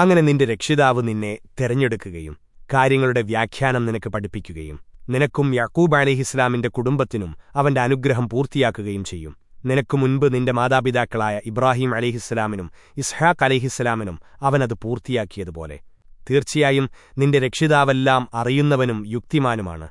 അങ്ങനെ നിന്റെ രക്ഷിതാവ് നിന്നെ തെരഞ്ഞെടുക്കുകയും കാര്യങ്ങളുടെ വ്യാഖ്യാനം നിനക്ക് പഠിപ്പിക്കുകയും നിനക്കും യക്കൂബ് അലിഹിസ്ലാമിന്റെ കുടുംബത്തിനും അവന്റെ അനുഗ്രഹം പൂർത്തിയാക്കുകയും ചെയ്യും. നിനക്കു മുൻപ് നിന്റെ മാതാപിതാക്കളായ ഇബ്രാഹിം അലിഹിസ്സലാമിനും ഇസ്ഹാഖ് അലിഹിസ്സലാമിനും അവനത് പൂർത്തിയാക്കിയതുപോലെ. തീർച്ചയായും നിന്റെ രക്ഷിതാവെല്ലാം അറിയുന്നവനും യുക്തിമാനുമാണ്.